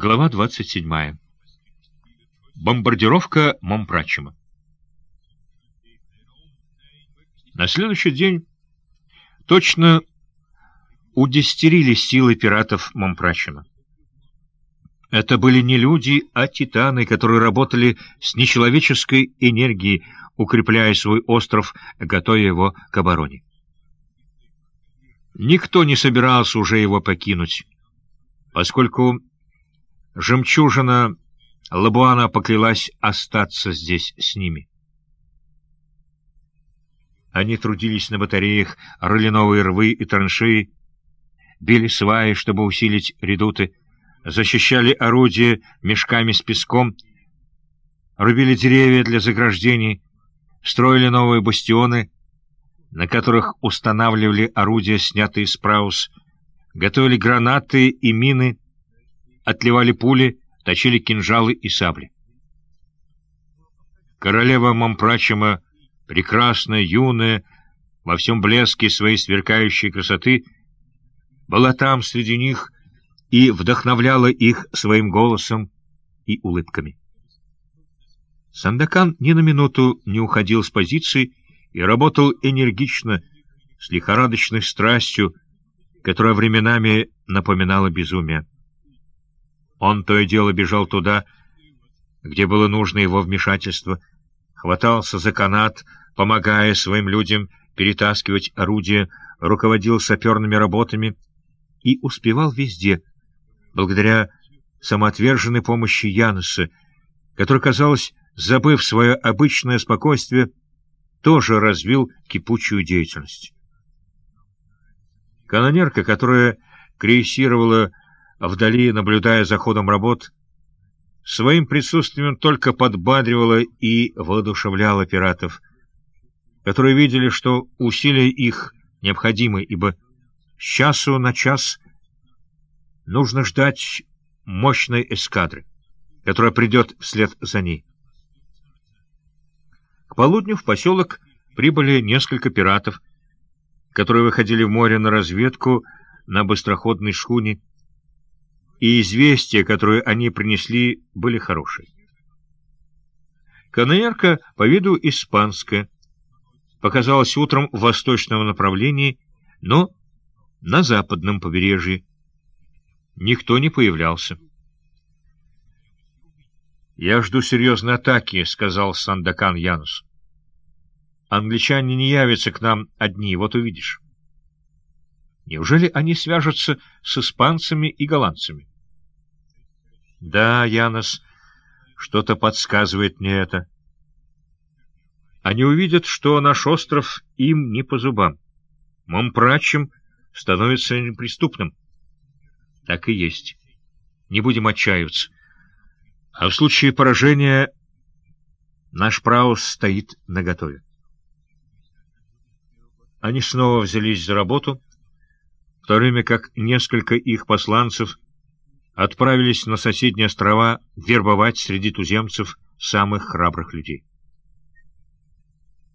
Глава 27. Бомбардировка Момпрачема. На следующий день точно удестерили силы пиратов Момпрачема. Это были не люди, а титаны, которые работали с нечеловеческой энергией, укрепляя свой остров, готовя его к обороне. Никто не собирался уже его покинуть, поскольку Жемчужина Лабуана поклялась остаться здесь с ними. Они трудились на батареях, рыли новые рвы и траншеи, били сваи, чтобы усилить редуты, защищали орудия мешками с песком, рубили деревья для заграждений, строили новые бастионы, на которых устанавливали орудия, снятые с праус, готовили гранаты и мины, отливали пули, точили кинжалы и сабли. Королева Мампрачема, прекрасная, юная, во всем блеске своей сверкающей красоты, была там среди них и вдохновляла их своим голосом и улыбками. Сандакан ни на минуту не уходил с позиции и работал энергично, с лихорадочной страстью, которая временами напоминала безумие. Он то и дело бежал туда, где было нужно его вмешательство, хватался за канат, помогая своим людям перетаскивать орудия, руководил саперными работами и успевал везде, благодаря самоотверженной помощи Януса, который, казалось, забыв свое обычное спокойствие, тоже развил кипучую деятельность. Канонерка, которая крейсировала вдали, наблюдая за ходом работ, своим присутствием только подбадривала и воодушевляла пиратов, которые видели, что усилия их необходимы, ибо с часу на час нужно ждать мощной эскадры, которая придет вслед за ней. К полудню в поселок прибыли несколько пиратов, которые выходили в море на разведку на быстроходной шхуне, и известия, которые они принесли, были хорошие. Канаерка по виду испанская, показалась утром в восточном направлении, но на западном побережье. Никто не появлялся. «Я жду серьезной атаки», — сказал Сандакан Янус. «Англичане не явятся к нам одни, вот увидишь». Неужели они свяжутся с испанцами и голландцами? Да, Янос, что-то подсказывает мне это. Они увидят, что наш остров им не по зубам. Момпрачем становится неприступным. Так и есть. Не будем отчаиваться. А в случае поражения наш праус стоит наготове. Они снова взялись за работу — в то время как несколько их посланцев отправились на соседние острова вербовать среди туземцев самых храбрых людей.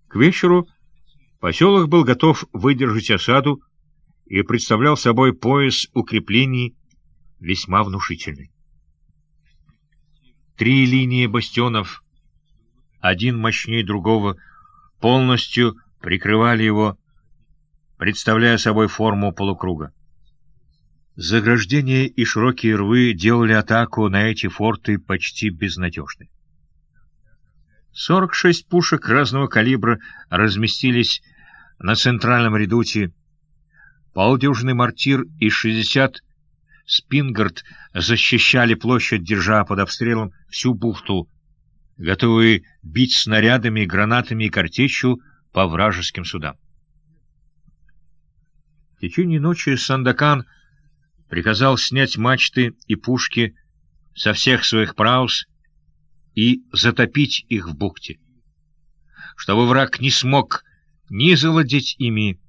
К вечеру поселок был готов выдержать осаду и представлял собой пояс укреплений весьма внушительный. Три линии бастионов, один мощнее другого, полностью прикрывали его представляя собой форму полукруга. Заграждения и широкие рвы делали атаку на эти форты почти безнадежной. 46 пушек разного калибра разместились на центральном редуте, полдюжный мортир и 60 спингард защищали площадь, держа под обстрелом всю бухту, готовые бить снарядами, гранатами и картечью по вражеским судам течение ночи Сандакан приказал снять мачты и пушки со всех своих праус и затопить их в бухте, чтобы враг не смог ни завладеть ими,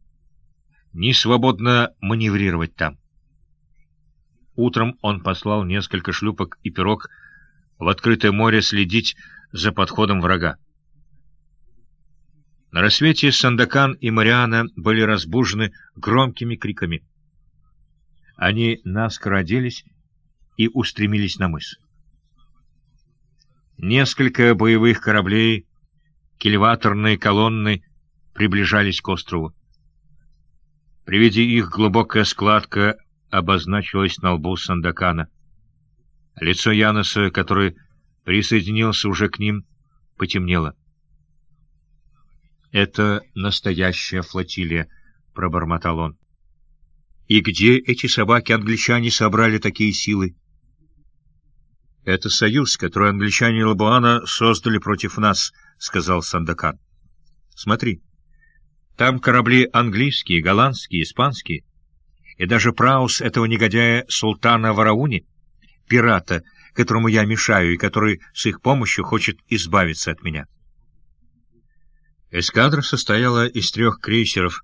ни свободно маневрировать там. Утром он послал несколько шлюпок и пирог в открытое море следить за подходом врага. На рассвете Сандакан и Мариана были разбужены громкими криками. Они наскоро оделись и устремились на мыс. Несколько боевых кораблей, кильваторные колонны приближались к острову. При виде их глубокая складка обозначилась на лбу Сандакана. Лицо Яноса, который присоединился уже к ним, потемнело. «Это настоящая флотилия», — пробормотал он. «И где эти собаки-англичане собрали такие силы?» «Это союз, который англичане Лабуана создали против нас», — сказал Сандакан. «Смотри, там корабли английские, голландские, испанские, и даже праус этого негодяя султана Варауни, пирата, которому я мешаю и который с их помощью хочет избавиться от меня». Эскадра состояла из трех крейсеров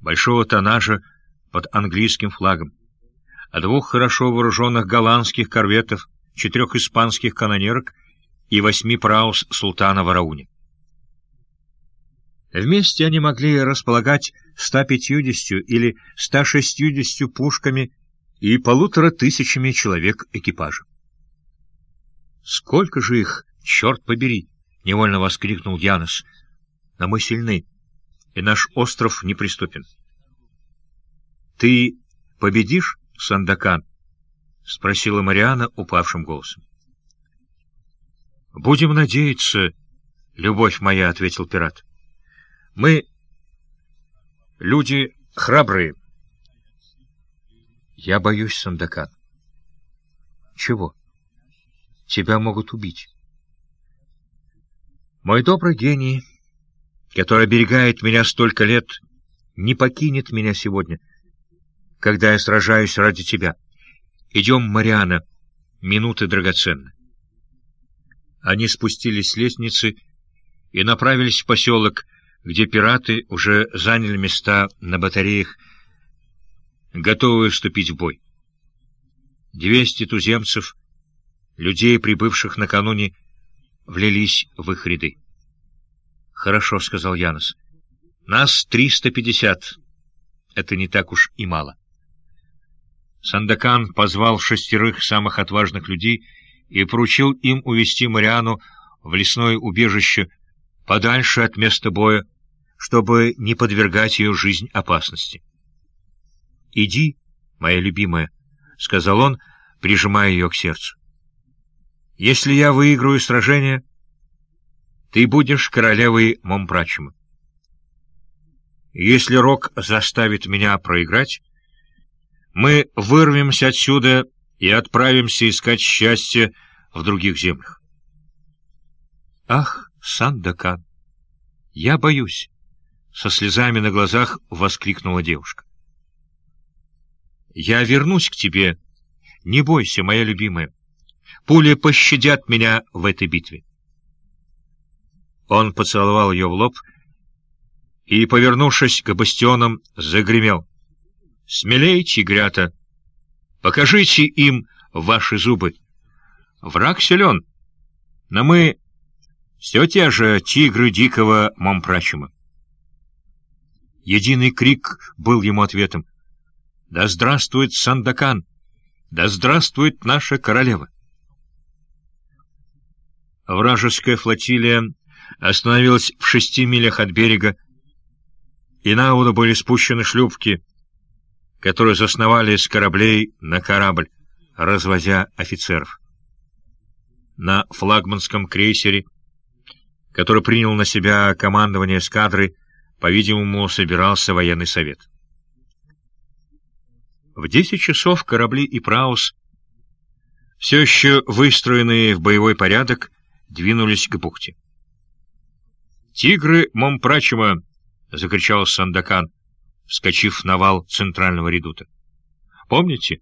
большого тоннажа под английским флагом, а двух хорошо вооруженных голландских корветов, четырех испанских канонерок и восьми праус султана Варауни. Вместе они могли располагать 150 или 160 пушками и полутора тысячами человек экипажа. «Сколько же их, черт побери!» — невольно воскликнул Янос — но мы сильны, и наш остров неприступен. — Ты победишь, Сандакан? — спросила Мариана упавшим голосом. — Будем надеяться, любовь моя, — ответил пират. — Мы люди храбрые. — Я боюсь, Сандакан. — Чего? Тебя могут убить. Мой добрый гений который оберегает меня столько лет, не покинет меня сегодня, когда я сражаюсь ради тебя. Идем, Мариана, минуты драгоценны. Они спустились с лестницы и направились в поселок, где пираты уже заняли места на батареях, готовые вступить в бой. Двести туземцев, людей, прибывших накануне, влились в их ряды. «Хорошо», — сказал Янос. «Нас триста пятьдесят. Это не так уж и мало». Сандакан позвал шестерых самых отважных людей и поручил им увести Мариану в лесное убежище подальше от места боя, чтобы не подвергать ее жизнь опасности. «Иди, моя любимая», — сказал он, прижимая ее к сердцу. «Если я выиграю сражение...» Ты будешь королевой Момпрачема. Если Рок заставит меня проиграть, мы вырвемся отсюда и отправимся искать счастье в других землях. Ах, Сандакан, я боюсь, — со слезами на глазах воскликнула девушка. Я вернусь к тебе. Не бойся, моя любимая. Пули пощадят меня в этой битве. Он поцеловал ее в лоб и, повернувшись к бастионам, загремел. «Смелей, тигрята! Покажите им ваши зубы! Враг силен, но мы все те же тигры дикого Момпрачума». Единый крик был ему ответом. «Да здравствует Сандакан! Да здравствует наша королева!» Вражеская флотилия остановилась в шести милях от берега, и на воду были спущены шлюпки, которые засновали с кораблей на корабль, развозя офицеров. На флагманском крейсере, который принял на себя командование эскадры, по-видимому, собирался военный совет. В десять часов корабли и Праус, все еще выстроенные в боевой порядок, двинулись к бухте. «Тигры Момпрачема!» — закричал Сандакан, вскочив на вал центрального редута. «Помните,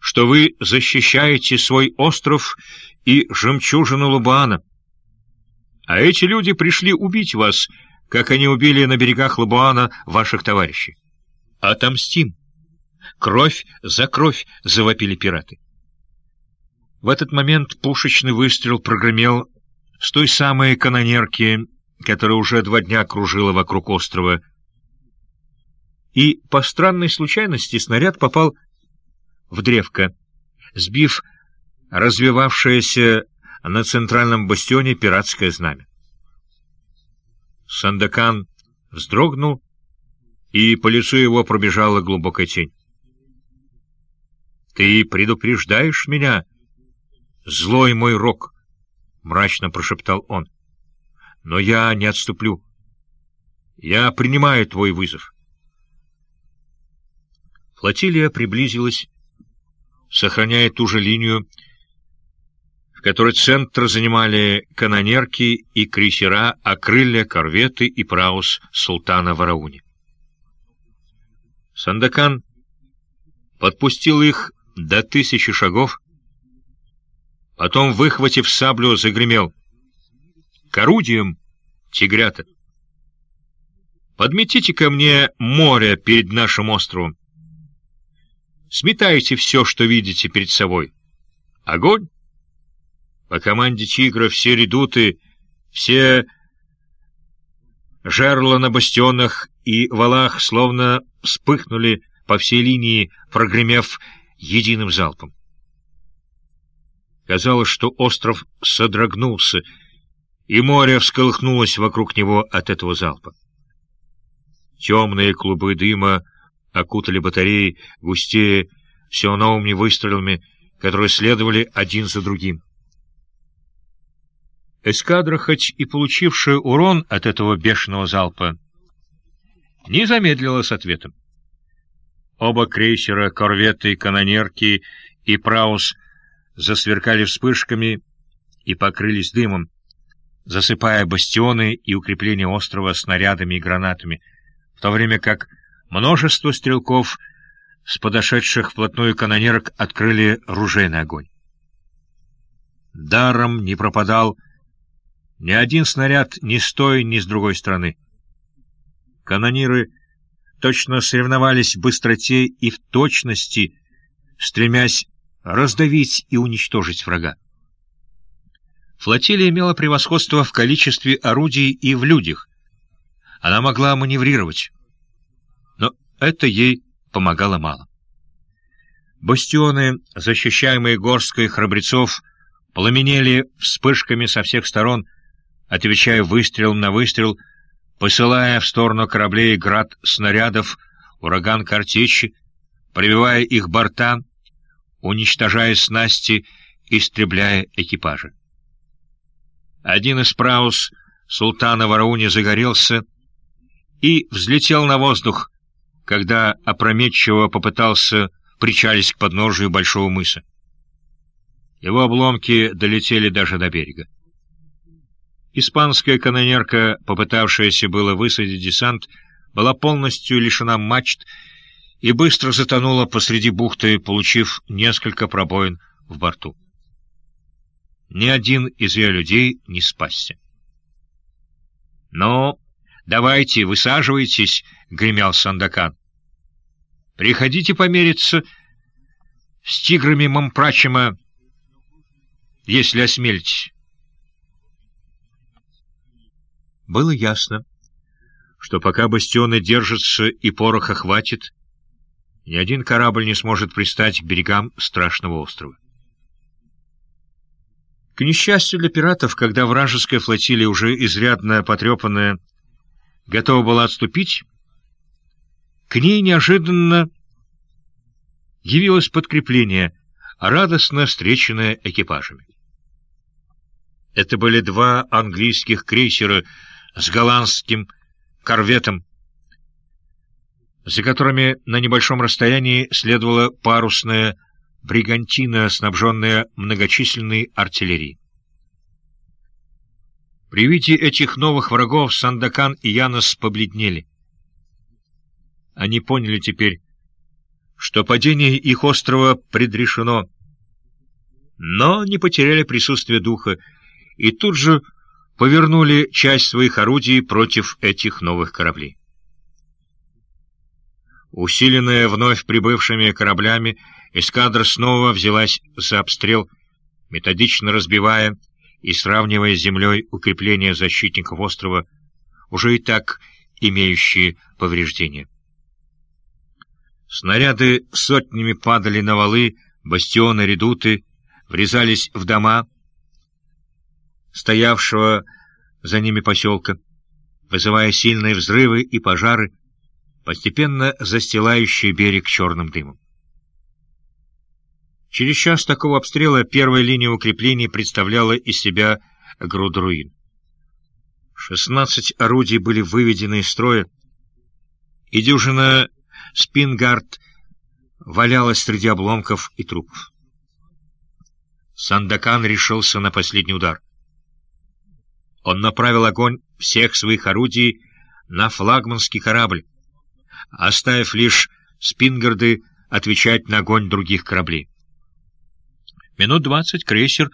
что вы защищаете свой остров и жемчужину Лубана? А эти люди пришли убить вас, как они убили на берегах Лабуана ваших товарищей. Отомстим! Кровь за кровь!» — завопили пираты. В этот момент пушечный выстрел прогремел с той самой канонерки которая уже два дня кружила вокруг острова. И по странной случайности снаряд попал в древко, сбив развивавшееся на центральном бастионе пиратское знамя. Сандакан вздрогнул, и по лицу его пробежала глубокая тень. — Ты предупреждаешь меня, злой мой рок, — мрачно прошептал он. — Но я не отступлю. Я принимаю твой вызов. Флотилия приблизилась, сохраняя ту же линию, в которой центр занимали канонерки и крейсера, а крылья — корветы и праус султана Варауни. Сандакан подпустил их до тысячи шагов, потом, выхватив саблю, загремел. «К орудиям, тигрята! Подметите ко мне море перед нашим островом. Сметайте все, что видите перед собой. Огонь! По команде тигра все редуты, все жерла на бастионах и валах словно вспыхнули по всей линии, прогремев единым залпом. Казалось, что остров содрогнулся, и море всколыхнулось вокруг него от этого залпа. Темные клубы дыма окутали батареи густее все новыми выстрелами, которые следовали один за другим. Эскадра, хоть и получившая урон от этого бешеного залпа, не замедлила с ответом. Оба крейсера, корветы, канонерки и праус засверкали вспышками и покрылись дымом, засыпая бастионы и укрепления острова снарядами и гранатами, в то время как множество стрелков с подошедших вплотную канонерок открыли ружейный огонь. Даром не пропадал ни один снаряд ни с той, ни с другой стороны. Канониры точно соревновались в быстроте и в точности, стремясь раздавить и уничтожить врага. Флотилия имела превосходство в количестве орудий и в людях. Она могла маневрировать, это ей помогало мало. Бастионы, защищаемые горской храбрецов, пламенели вспышками со всех сторон, отвечая выстрел на выстрел — посылая в сторону кораблей град снарядов, ураган картечи, пробивая их борта, уничтожая снасти, истребляя экипажи. Один из праус султана Варауни загорелся и взлетел на воздух, когда опрометчиво попытался причалить к подножию большого мыса. Его обломки долетели даже до берега. Испанская канонерка, попытавшаяся было высадить десант, была полностью лишена мачт и быстро затонула посреди бухты, получив несколько пробоин в борту. Ни один из ее людей не спасся. — Ну, давайте, высаживайтесь, — гремел Сандакан. — Приходите помериться с тиграми Мампрачема, если осмелитесь. Было ясно, что пока бастионы держатся и пороха хватит, ни один корабль не сможет пристать к берегам страшного острова. К несчастью для пиратов, когда вражеская флотилия, уже изрядно потрепанная, готова была отступить, к ней неожиданно явилось подкрепление, радостно встреченное экипажами. Это были два английских крейсера с голландским корветом, за которыми на небольшом расстоянии следовала парусная бригантина, снабженная многочисленной артиллерией. При виде этих новых врагов Сандакан и Янос побледнели. Они поняли теперь, что падение их острова предрешено, но не потеряли присутствие духа и тут же повернули часть своих орудий против этих новых кораблей. Усиленная вновь прибывшими кораблями, эскадра снова взялась за обстрел, методично разбивая и сравнивая с землей укрепления защитников острова, уже и так имеющие повреждения. Снаряды сотнями падали на валы, Бастионы, редуты врезались в дома, стоявшего за ними поселка, вызывая сильные взрывы и пожары, постепенно застилающие берег черным дымом. Через час такого обстрела первая линия укреплений представляла из себя груд руин. Шестнадцать орудий были выведены из строя, и дюжина спингард валялась среди обломков и трупов. Сандакан решился на последний удар. Он направил огонь всех своих орудий на флагманский корабль, оставив лишь спингарды отвечать на огонь других кораблей. Минут двадцать крейсер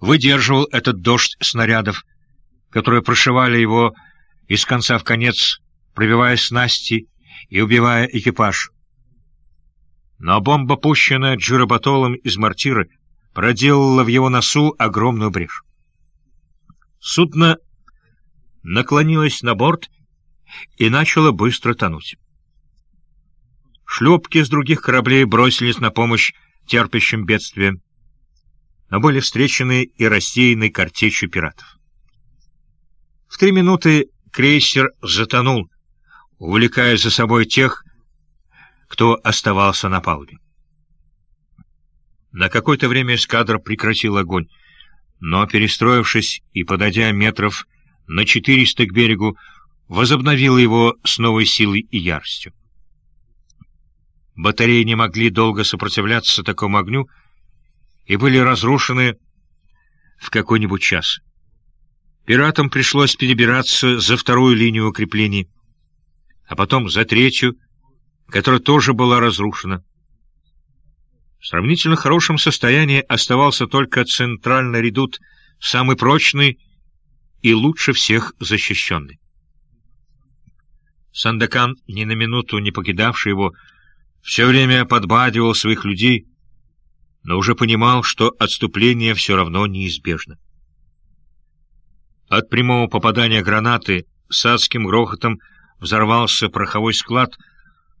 выдерживал этот дождь снарядов, которые прошивали его из конца в конец, пробивая снасти и убивая экипаж. Но бомба, пущенная Джироботолом из мортиры, проделала в его носу огромную брешь. Судно наклонилось на борт и начало быстро тонуть. Шлюпки с других кораблей бросились на помощь терпящим бедствиям, но были встречены и рассеяны картечью пиратов. В три минуты крейсер затонул, увлекая за собой тех, кто оставался на палубе. На какое-то время эскадра прекратил огонь, но, перестроившись и подойдя метров на четыреста к берегу, возобновила его с новой силой и яростью. Батареи не могли долго сопротивляться такому огню и были разрушены в какой-нибудь час. Пиратам пришлось перебираться за вторую линию укреплений, а потом за третью, которая тоже была разрушена. В сравнительно хорошем состоянии оставался только центральный редут, самый прочный и лучше всех защищенный. Сандакан, ни на минуту не покидавший его, все время подбадривал своих людей, но уже понимал, что отступление все равно неизбежно. От прямого попадания гранаты с адским грохотом взорвался пороховой склад,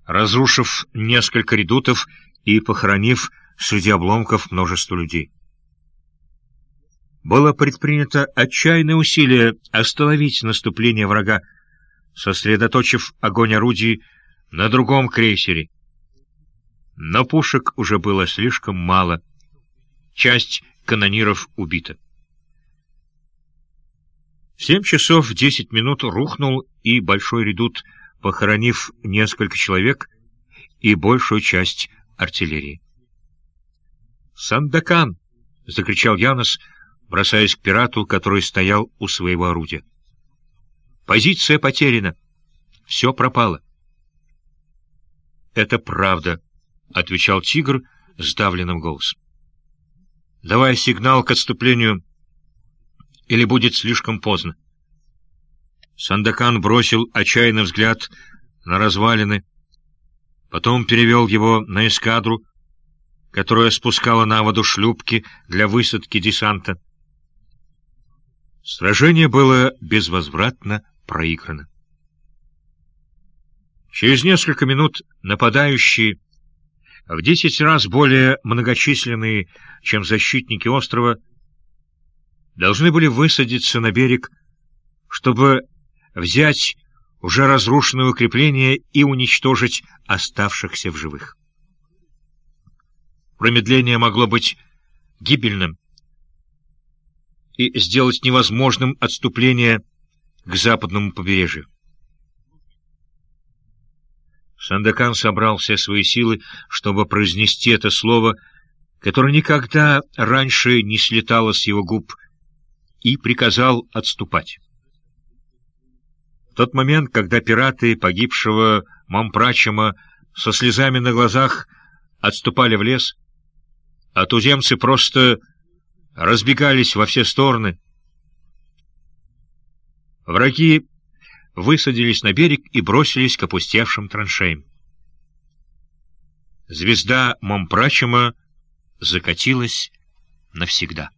разрушив несколько редутов и похоронив среди обломков множество людей. Было предпринято отчаянное усилие остановить наступление врага, сосредоточив огонь орудий на другом крейсере. Но пушек уже было слишком мало. Часть канониров убита. В семь часов десять минут рухнул и большой редут, похоронив несколько человек и большую часть артиллерии. «Сандакан!» — закричал Янос, бросаясь к пирату, который стоял у своего орудия. «Позиция потеряна. Все пропало». «Это правда», — отвечал тигр сдавленным голосом. «Давай сигнал к отступлению, или будет слишком поздно». Сандакан бросил отчаянный взгляд на развалины, потом перевел его на эскадру, которая спускала на воду шлюпки для высадки десанта. Сражение было безвозвратно проиграно. Через несколько минут нападающие, в десять раз более многочисленные, чем защитники острова, должны были высадиться на берег, чтобы взять уже разрушенное укрепление и уничтожить оставшихся в живых. Промедление могло быть гибельным и сделать невозможным отступление к западному побережью. Сандакан собрал все свои силы, чтобы произнести это слово, которое никогда раньше не слетало с его губ, и приказал отступать. В тот момент, когда пираты погибшего Мампрачема со слезами на глазах отступали в лес, а туземцы просто разбегались во все стороны. Враги высадились на берег и бросились к опустевшим траншеям. Звезда Момпрачема закатилась навсегда.